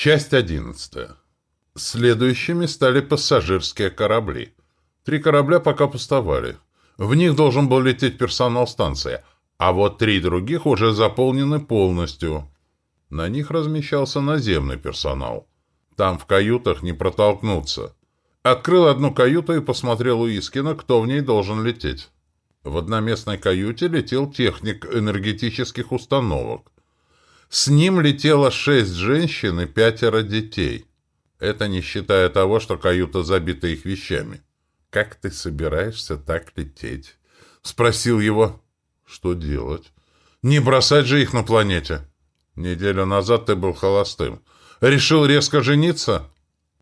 Часть одиннадцатая. Следующими стали пассажирские корабли. Три корабля пока пустовали. В них должен был лететь персонал станции, а вот три других уже заполнены полностью. На них размещался наземный персонал. Там в каютах не протолкнуться. Открыл одну каюту и посмотрел у Искина, кто в ней должен лететь. В одноместной каюте летел техник энергетических установок. С ним летело шесть женщин и пятеро детей. Это не считая того, что каюта забита их вещами. «Как ты собираешься так лететь?» — спросил его. «Что делать? Не бросать же их на планете!» «Неделю назад ты был холостым. Решил резко жениться?»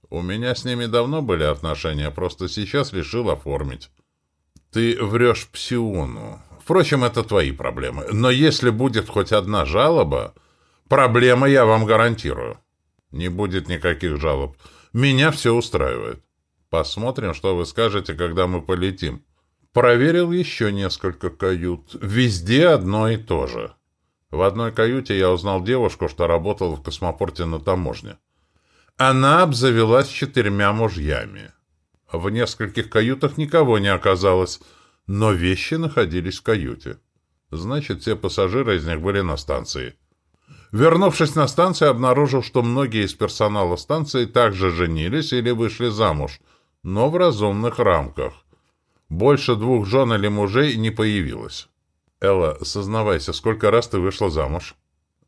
«У меня с ними давно были отношения, просто сейчас решил оформить». «Ты врешь Псиону. Впрочем, это твои проблемы. Но если будет хоть одна жалоба, проблема я вам гарантирую». «Не будет никаких жалоб. Меня все устраивает. Посмотрим, что вы скажете, когда мы полетим». Проверил еще несколько кают. Везде одно и то же. В одной каюте я узнал девушку, что работала в космопорте на таможне. Она обзавелась четырьмя мужьями. В нескольких каютах никого не оказалось, но вещи находились в каюте. Значит, все пассажиры из них были на станции. Вернувшись на станцию, обнаружил, что многие из персонала станции также женились или вышли замуж, но в разумных рамках. Больше двух жен или мужей не появилось. «Элла, сознавайся, сколько раз ты вышла замуж?»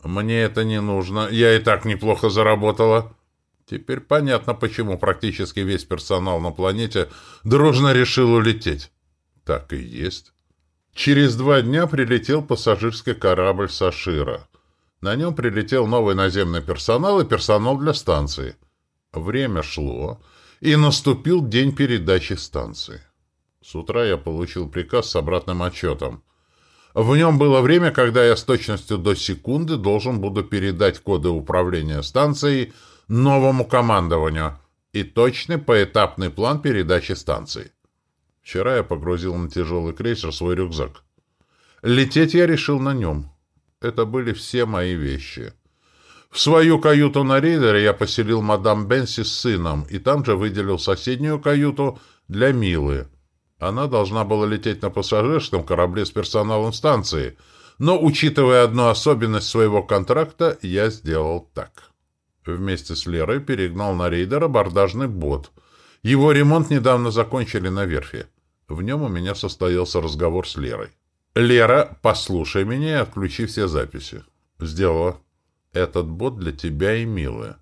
«Мне это не нужно. Я и так неплохо заработала». Теперь понятно, почему практически весь персонал на планете дружно решил улететь. Так и есть. Через два дня прилетел пассажирский корабль «Сашира». На нем прилетел новый наземный персонал и персонал для станции. Время шло, и наступил день передачи станции. С утра я получил приказ с обратным отчетом. В нем было время, когда я с точностью до секунды должен буду передать коды управления станцией новому командованию и точный поэтапный план передачи станции. Вчера я погрузил на тяжелый крейсер свой рюкзак. Лететь я решил на нем. Это были все мои вещи. В свою каюту на рейдере я поселил мадам Бенси с сыном, и там же выделил соседнюю каюту для Милы. Она должна была лететь на пассажирском корабле с персоналом станции, но, учитывая одну особенность своего контракта, я сделал так. Вместе с Лерой перегнал на рейдер абордажный бот. Его ремонт недавно закончили на верфи. В нем у меня состоялся разговор с Лерой. «Лера, послушай меня и отключи все записи». «Сделала. Этот бот для тебя и милая.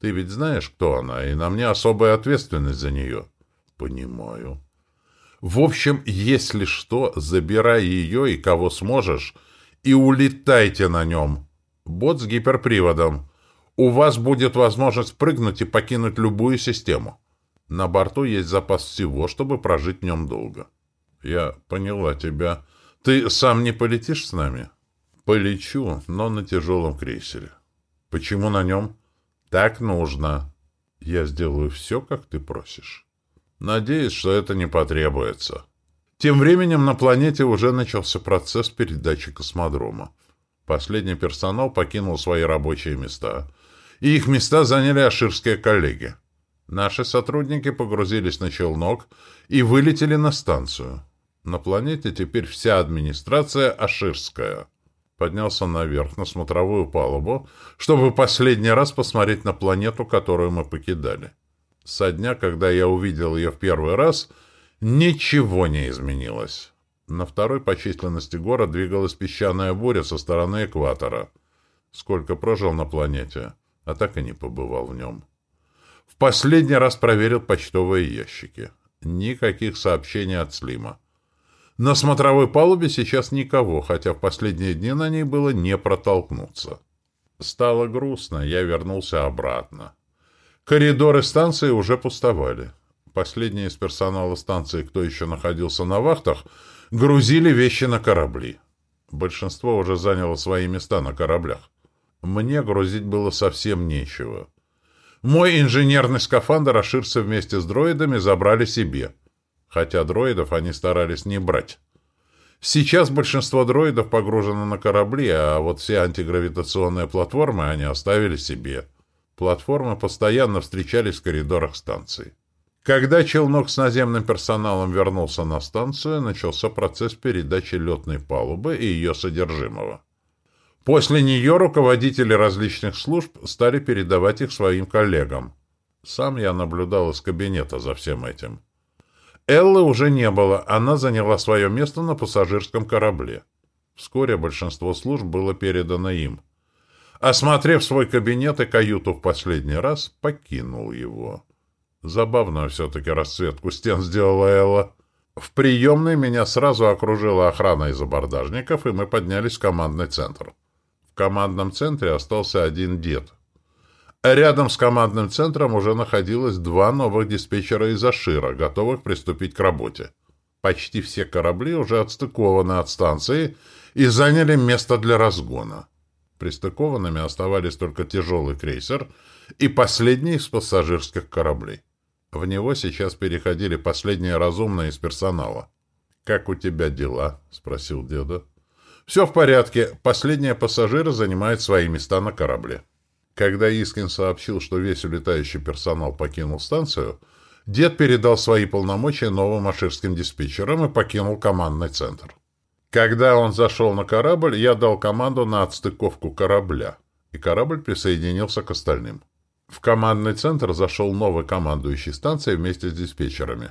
Ты ведь знаешь, кто она, и на мне особая ответственность за нее». «Понимаю». «В общем, если что, забирай ее и кого сможешь, и улетайте на нем. Бот с гиперприводом у вас будет возможность прыгнуть и покинуть любую систему. На борту есть запас всего, чтобы прожить в нем долго. Я поняла тебя. Ты сам не полетишь с нами? Полечу, но на тяжелом крейсере. Почему на нем? Так нужно. Я сделаю все, как ты просишь. Надеюсь, что это не потребуется. Тем временем на планете уже начался процесс передачи космодрома. Последний персонал покинул свои рабочие места — и их места заняли аширские коллеги. Наши сотрудники погрузились на челнок и вылетели на станцию. На планете теперь вся администрация аширская. Поднялся наверх, на смотровую палубу, чтобы последний раз посмотреть на планету, которую мы покидали. Со дня, когда я увидел ее в первый раз, ничего не изменилось. На второй по численности город двигалась песчаная буря со стороны экватора. Сколько прожил на планете? а так и не побывал в нем. В последний раз проверил почтовые ящики. Никаких сообщений от Слима. На смотровой палубе сейчас никого, хотя в последние дни на ней было не протолкнуться. Стало грустно, я вернулся обратно. Коридоры станции уже пустовали. Последние из персонала станции, кто еще находился на вахтах, грузили вещи на корабли. Большинство уже заняло свои места на кораблях. Мне грузить было совсем нечего. Мой инженерный скафандр Аширцы вместе с дроидами забрали себе. Хотя дроидов они старались не брать. Сейчас большинство дроидов погружено на корабли, а вот все антигравитационные платформы они оставили себе. Платформы постоянно встречались в коридорах станции. Когда челнок с наземным персоналом вернулся на станцию, начался процесс передачи летной палубы и ее содержимого. После нее руководители различных служб стали передавать их своим коллегам. Сам я наблюдал из кабинета за всем этим. Эллы уже не было, она заняла свое место на пассажирском корабле. Вскоре большинство служб было передано им. Осмотрев свой кабинет и каюту в последний раз, покинул его. Забавную все-таки расцветку стен сделала Элла. В приемной меня сразу окружила охрана из абордажников, и мы поднялись в командный центр. В командном центре остался один дед. Рядом с командным центром уже находилось два новых диспетчера из Ашира, готовых приступить к работе. Почти все корабли уже отстыкованы от станции и заняли место для разгона. Пристыкованными оставались только тяжелый крейсер и последний из пассажирских кораблей. В него сейчас переходили последние разумные из персонала. «Как у тебя дела?» — спросил деда. «Все в порядке. Последние пассажиры занимают свои места на корабле». Когда Искин сообщил, что весь улетающий персонал покинул станцию, дед передал свои полномочия новым аширским диспетчерам и покинул командный центр. Когда он зашел на корабль, я дал команду на отстыковку корабля, и корабль присоединился к остальным. В командный центр зашел новый командующий станцией вместе с диспетчерами.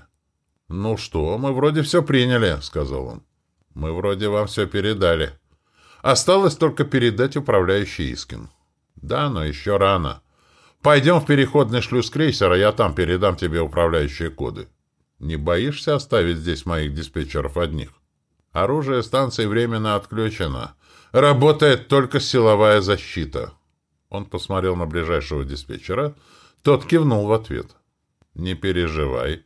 «Ну что, мы вроде все приняли», — сказал он. «Мы вроде вам все передали. Осталось только передать управляющий Искин». «Да, но еще рано. Пойдем в переходный шлюз крейсера, я там передам тебе управляющие коды. Не боишься оставить здесь моих диспетчеров одних?» «Оружие станции временно отключено. Работает только силовая защита». Он посмотрел на ближайшего диспетчера. Тот кивнул в ответ. «Не переживай.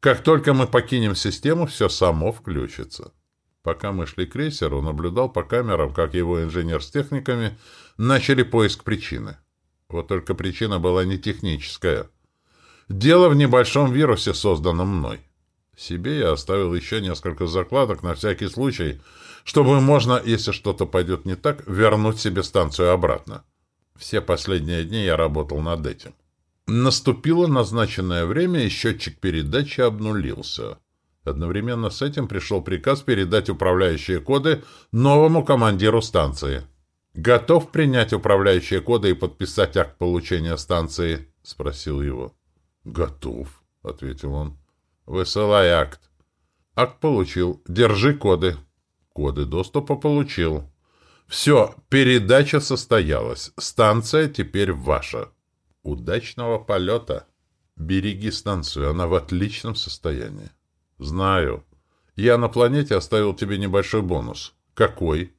Как только мы покинем систему, все само включится». Пока мы шли к крейсеру, наблюдал по камерам, как его инженер с техниками начали поиск причины. Вот только причина была не техническая. Дело в небольшом вирусе, созданном мной. Себе я оставил еще несколько закладок на всякий случай, чтобы можно, если что-то пойдет не так, вернуть себе станцию обратно. Все последние дни я работал над этим. Наступило назначенное время, и счетчик передачи обнулился. Одновременно с этим пришел приказ передать управляющие коды новому командиру станции. «Готов принять управляющие коды и подписать акт получения станции?» — спросил его. «Готов», — ответил он. «Высылай акт». «Акт получил. Держи коды». «Коды доступа получил». «Все, передача состоялась. Станция теперь ваша». «Удачного полета». «Береги станцию, она в отличном состоянии». «Знаю. Я на планете оставил тебе небольшой бонус». «Какой?»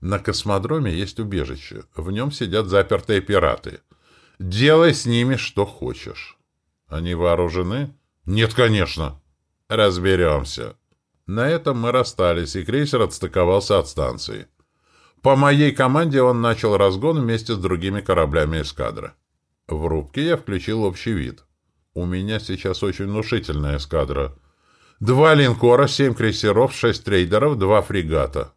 «На космодроме есть убежище. В нем сидят запертые пираты. Делай с ними что хочешь». «Они вооружены?» «Нет, конечно». «Разберемся». На этом мы расстались, и крейсер отстыковался от станции. По моей команде он начал разгон вместе с другими кораблями эскадры. В рубке я включил общий вид. У меня сейчас очень внушительная эскадра — Два линкора, семь крейсеров, шесть трейдеров, два фрегата.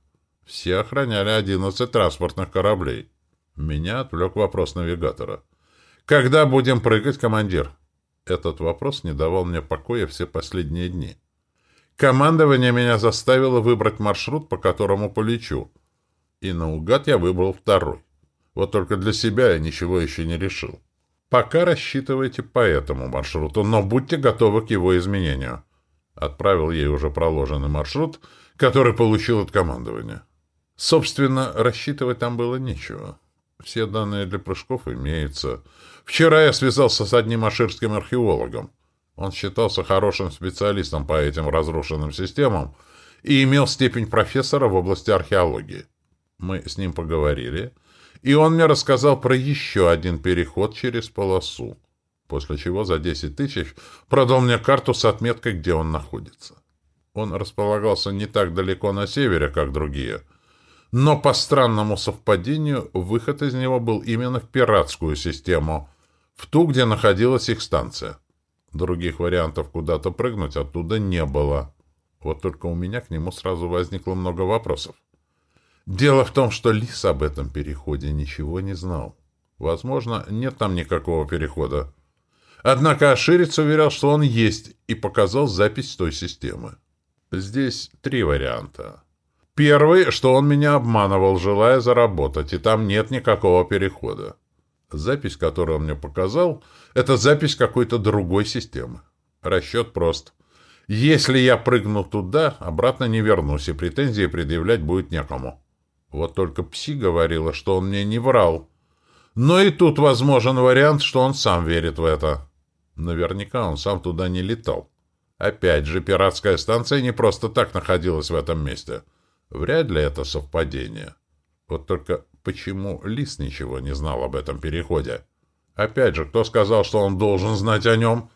Все охраняли одиннадцать транспортных кораблей. Меня отвлек вопрос навигатора. «Когда будем прыгать, командир?» Этот вопрос не давал мне покоя все последние дни. Командование меня заставило выбрать маршрут, по которому полечу. И наугад я выбрал второй. Вот только для себя я ничего еще не решил. Пока рассчитывайте по этому маршруту, но будьте готовы к его изменению. Отправил ей уже проложенный маршрут, который получил от командования. Собственно, рассчитывать там было нечего. Все данные для прыжков имеются. Вчера я связался с одним аширским археологом. Он считался хорошим специалистом по этим разрушенным системам и имел степень профессора в области археологии. Мы с ним поговорили, и он мне рассказал про еще один переход через полосу после чего за 10 тысяч продал мне карту с отметкой, где он находится. Он располагался не так далеко на севере, как другие, но по странному совпадению выход из него был именно в пиратскую систему, в ту, где находилась их станция. Других вариантов куда-то прыгнуть оттуда не было. Вот только у меня к нему сразу возникло много вопросов. Дело в том, что Лис об этом переходе ничего не знал. Возможно, нет там никакого перехода. Однако Аширец уверял, что он есть, и показал запись той системы. Здесь три варианта. Первый, что он меня обманывал, желая заработать, и там нет никакого перехода. Запись, которую он мне показал, это запись какой-то другой системы. Расчет прост. Если я прыгну туда, обратно не вернусь, и претензии предъявлять будет некому. Вот только Пси говорила, что он мне не врал. Но и тут возможен вариант, что он сам верит в это. Наверняка он сам туда не летал. Опять же, пиратская станция не просто так находилась в этом месте. Вряд ли это совпадение. Вот только почему Лис ничего не знал об этом переходе? Опять же, кто сказал, что он должен знать о нем?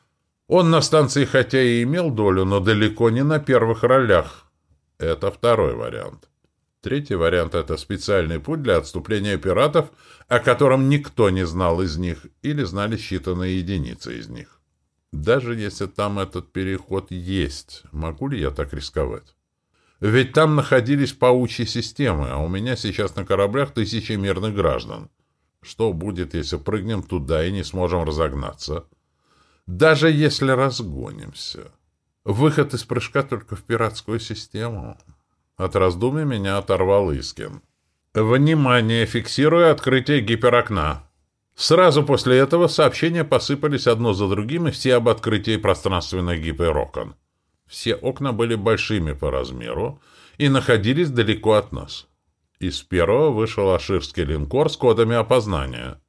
Он на станции хотя и имел долю, но далеко не на первых ролях. Это второй вариант. Третий вариант — это специальный путь для отступления пиратов, о котором никто не знал из них или знали считанные единицы из них. Даже если там этот переход есть, могу ли я так рисковать? Ведь там находились паучьи системы, а у меня сейчас на кораблях тысячи мирных граждан. Что будет, если прыгнем туда и не сможем разогнаться? Даже если разгонимся. Выход из прыжка только в пиратскую систему. От раздумий меня оторвал Искин. «Внимание! Фиксирую открытие гиперокна!» Сразу после этого сообщения посыпались одно за другим, и все об открытии пространственных гиперокон. Все окна были большими по размеру и находились далеко от нас. Из первого вышел аширский линкор с кодами опознания.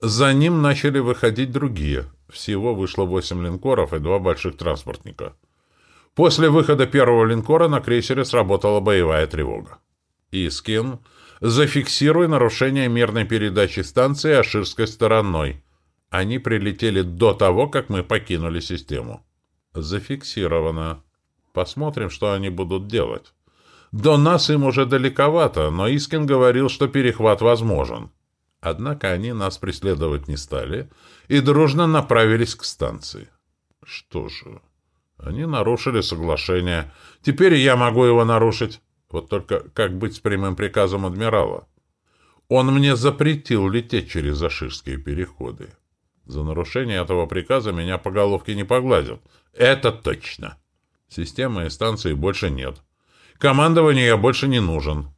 За ним начали выходить другие. Всего вышло восемь линкоров и два больших транспортника. После выхода первого линкора на крейсере сработала боевая тревога. Искин, зафиксируй нарушение мирной передачи станции Аширской стороной. Они прилетели до того, как мы покинули систему. Зафиксировано. Посмотрим, что они будут делать. До нас им уже далековато, но Искин говорил, что перехват возможен. Однако они нас преследовать не стали и дружно направились к станции. Что же... Они нарушили соглашение. Теперь я могу его нарушить. Вот только как быть с прямым приказом адмирала? Он мне запретил лететь через Аширские переходы. За нарушение этого приказа меня по головке не погладят. Это точно. Системы и станции больше нет. Командованию я больше не нужен.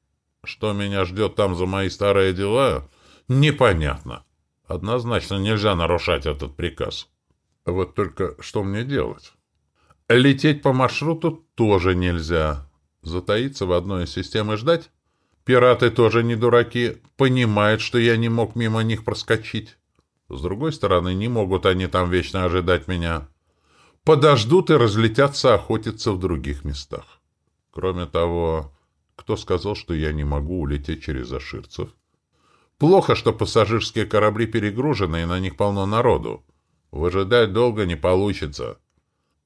Что меня ждет там за мои старые дела, непонятно. Однозначно нельзя нарушать этот приказ. Вот только что мне делать? Лететь по маршруту тоже нельзя. Затаиться в одной из систем и ждать? Пираты тоже не дураки, понимают, что я не мог мимо них проскочить. С другой стороны, не могут они там вечно ожидать меня. Подождут и разлетятся охотиться в других местах. Кроме того, кто сказал, что я не могу улететь через Аширцев? Плохо, что пассажирские корабли перегружены, и на них полно народу. Выжидать долго не получится.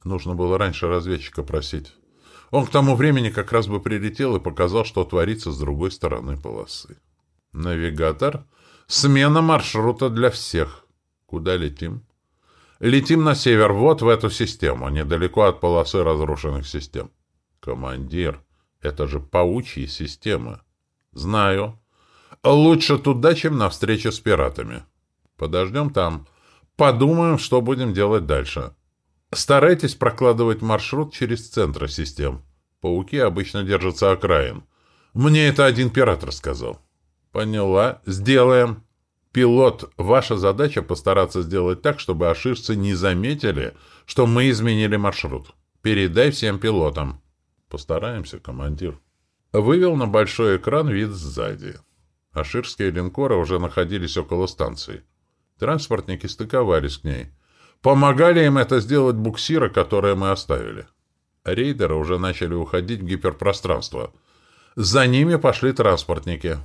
Нужно было раньше разведчика просить. Он к тому времени как раз бы прилетел и показал, что творится с другой стороны полосы. Навигатор. Смена маршрута для всех. Куда летим? Летим на север, вот в эту систему, недалеко от полосы разрушенных систем. Командир, это же паучьи системы. Знаю. Лучше туда, чем на встрече с пиратами. Подождем там. Подумаем, что будем делать дальше. Старайтесь прокладывать маршрут через центры систем. Пауки обычно держатся окраин. Мне это один пират рассказал. Поняла. Сделаем. Пилот, ваша задача постараться сделать так, чтобы аширцы не заметили, что мы изменили маршрут. Передай всем пилотам. Постараемся, командир. Вывел на большой экран вид сзади. Аширские линкоры уже находились около станции. Транспортники стыковались к ней. Помогали им это сделать буксиры, которые мы оставили. Рейдеры уже начали уходить в гиперпространство. За ними пошли транспортники.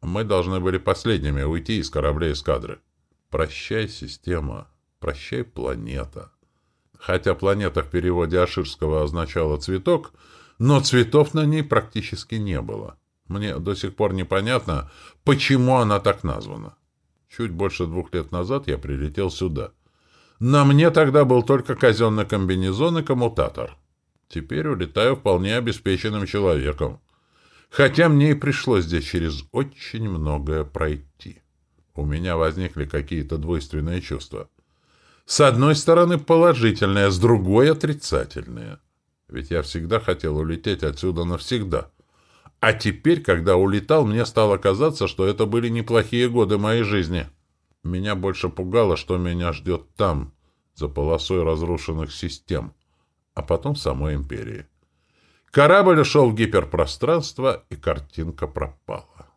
Мы должны были последними уйти из кораблей эскадры. Прощай, система. Прощай, планета. Хотя планета в переводе Аширского означала «цветок», но цветов на ней практически не было. Мне до сих пор непонятно, почему она так названа. Чуть больше двух лет назад я прилетел сюда — на мне тогда был только казенный комбинезон и коммутатор. Теперь улетаю вполне обеспеченным человеком. Хотя мне и пришлось здесь через очень многое пройти. У меня возникли какие-то двойственные чувства. С одной стороны положительные, с другой отрицательные. Ведь я всегда хотел улететь отсюда навсегда. А теперь, когда улетал, мне стало казаться, что это были неплохие годы моей жизни. Меня больше пугало, что меня ждет там, за полосой разрушенных систем, а потом самой империи. Корабль ушел в гиперпространство, и картинка пропала.